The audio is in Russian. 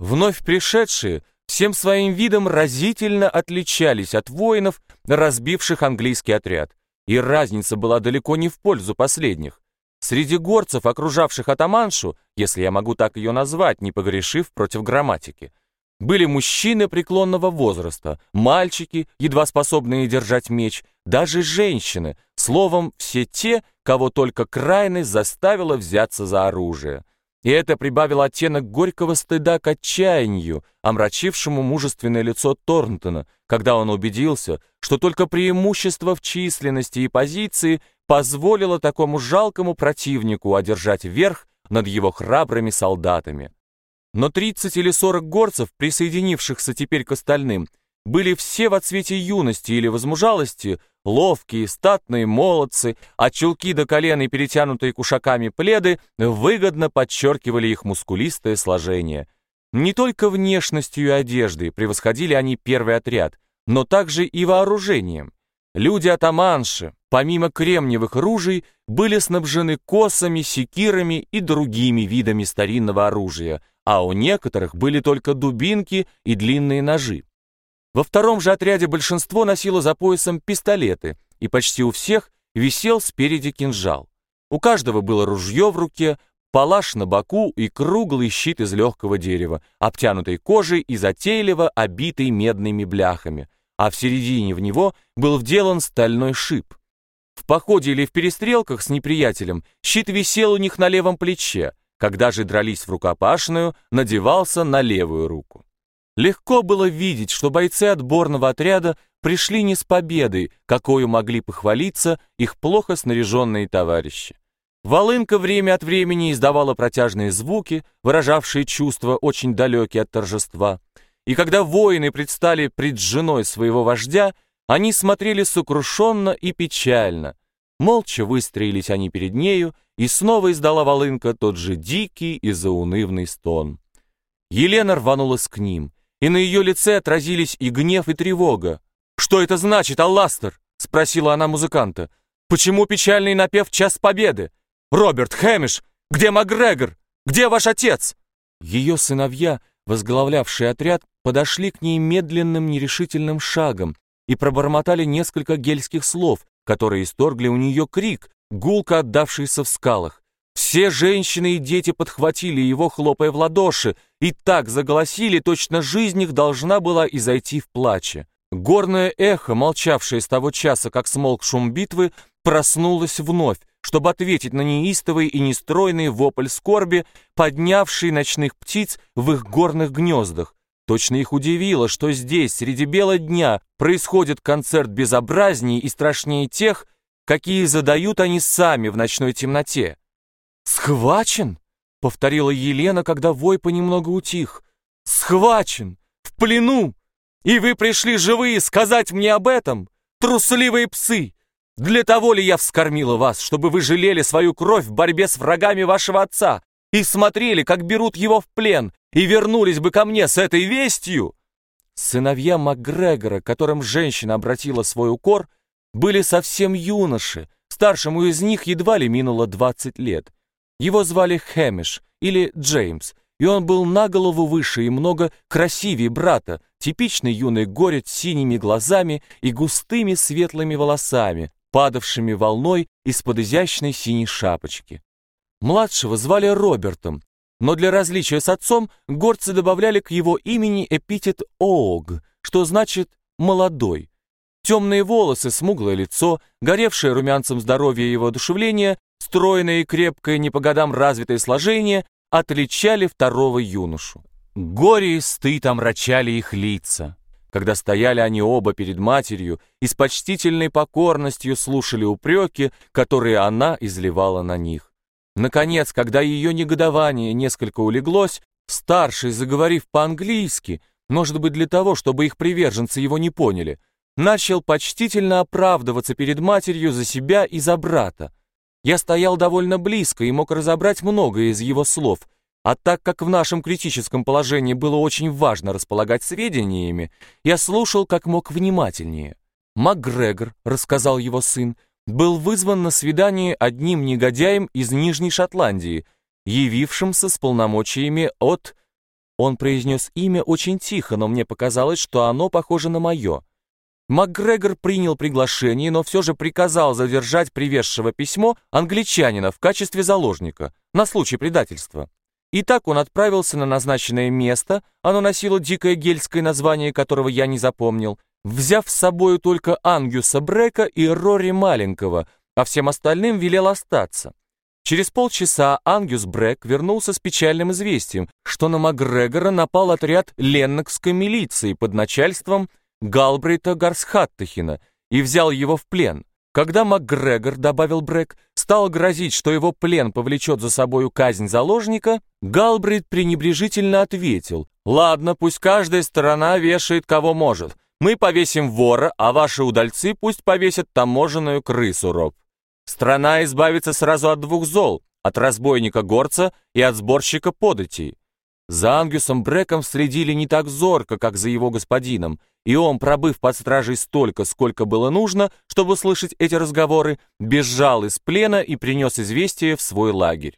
Вновь пришедшие всем своим видом разительно отличались от воинов, разбивших английский отряд, и разница была далеко не в пользу последних. Среди горцев, окружавших атаманшу, если я могу так ее назвать, не погрешив против грамматики, были мужчины преклонного возраста, мальчики, едва способные держать меч, даже женщины, словом, все те, кого только крайность заставила взяться за оружие. И это прибавило оттенок горького стыда к отчаянию, омрачившему мужественное лицо Торнтона, когда он убедился, что только преимущество в численности и позиции позволило такому жалкому противнику одержать верх над его храбрыми солдатами. Но 30 или 40 горцев, присоединившихся теперь к остальным, были все в цвете юности или возмужалости, ловкие, статные молодцы, а чулки до колен и перетянутые кушаками пледы выгодно подчеркивали их мускулистое сложение. Не только внешностью и одеждой превосходили они первый отряд, но также и вооружением. Люди-атаманши, помимо кремниевых ружей, были снабжены косами, секирами и другими видами старинного оружия, а у некоторых были только дубинки и длинные ножи. Во втором же отряде большинство носило за поясом пистолеты, и почти у всех висел спереди кинжал. У каждого было ружье в руке, палаш на боку и круглый щит из легкого дерева, обтянутый кожей и затейливо обитый медными бляхами, а в середине в него был вделан стальной шип. В походе или в перестрелках с неприятелем щит висел у них на левом плече, когда же дрались в рукопашную, надевался на левую руку. Легко было видеть, что бойцы отборного отряда пришли не с победой, какую могли похвалиться их плохо снаряженные товарищи. Волынка время от времени издавала протяжные звуки, выражавшие чувства очень далекие от торжества. И когда воины предстали пред женой своего вождя, они смотрели сокрушенно и печально. Молча выстроились они перед нею, и снова издала волынка тот же дикий и заунывный стон. Елена рванулась к ним, и на ее лице отразились и гнев, и тревога. «Что это значит, Алластер?» — спросила она музыканта. «Почему печальный напев «Час Победы»? Роберт, Хэмиш, где Макгрегор? Где ваш отец?» Ее сыновья, возглавлявшие отряд, подошли к ней медленным нерешительным шагом и пробормотали несколько гельских слов, которые исторгли у нее крик, гулко отдавшийся в скалах. Все женщины и дети подхватили его, хлопая в ладоши, и так заголосили, точно жизнь их должна была изойти в плаче. Горное эхо, молчавшее с того часа, как смолк шум битвы, проснулось вновь, чтобы ответить на неистовый и нестройный вопль скорби, поднявший ночных птиц в их горных гнездах. Точно их удивило, что здесь, среди бела дня, происходит концерт безобразней и страшнее тех, какие задают они сами в ночной темноте. «Схвачен?» — повторила Елена, когда вой понемногу утих. «Схвачен! В плену! И вы пришли живые сказать мне об этом? Трусливые псы! Для того ли я вскормила вас, чтобы вы жалели свою кровь в борьбе с врагами вашего отца и смотрели, как берут его в плен, и вернулись бы ко мне с этой вестью?» Сыновья Макгрегора, которым женщина обратила свой укор, — были совсем юноши, старшему из них едва ли минуло 20 лет. Его звали Хэмиш или Джеймс, и он был на голову выше и много красивее брата, типичный юный горец с синими глазами и густыми светлыми волосами, падавшими волной из-под изящной синей шапочки. Младшего звали Робертом, но для различия с отцом горцы добавляли к его имени эпитет «Оог», что значит «молодой». Темные волосы, смуглое лицо, горевшее румянцем здоровья и воодушевления, стройное и крепкое, не по годам развитое сложение, отличали второго юношу. Горе и стыд омрачали их лица. Когда стояли они оба перед матерью и с почтительной покорностью слушали упреки, которые она изливала на них. Наконец, когда ее негодование несколько улеглось, старший, заговорив по-английски, может быть для того, чтобы их приверженцы его не поняли, начал почтительно оправдываться перед матерью за себя и за брата. Я стоял довольно близко и мог разобрать многое из его слов, а так как в нашем критическом положении было очень важно располагать сведениями, я слушал как мог внимательнее. «Макгрегор», — рассказал его сын, был вызван на свидание одним негодяем из Нижней Шотландии, явившимся с полномочиями от... Он произнес имя очень тихо, но мне показалось, что оно похоже на мое. МакГрегор принял приглашение, но все же приказал задержать привезшего письмо англичанина в качестве заложника на случай предательства. И так он отправился на назначенное место, оно носило дикое гельское название, которого я не запомнил, взяв с собою только Ангюса Брека и Рори Маленького, а всем остальным велел остаться. Через полчаса Ангюс Брек вернулся с печальным известием, что на Макгрегора напал отряд леннокской милиции под начальством Галбрейта Гарсхаттахина и взял его в плен. Когда МакГрегор, добавил Брэк, стал грозить, что его плен повлечет за собою казнь заложника, Галбрейт пренебрежительно ответил, «Ладно, пусть каждая сторона вешает кого может. Мы повесим вора, а ваши удальцы пусть повесят таможенную крысу, Роб. Страна избавится сразу от двух зол, от разбойника-горца и от сборщика податей. За Ангюсом Бреком следили не так зорко, как за его господином, и он, пробыв под стражей столько, сколько было нужно, чтобы слышать эти разговоры, бежал из плена и принес известие в свой лагерь.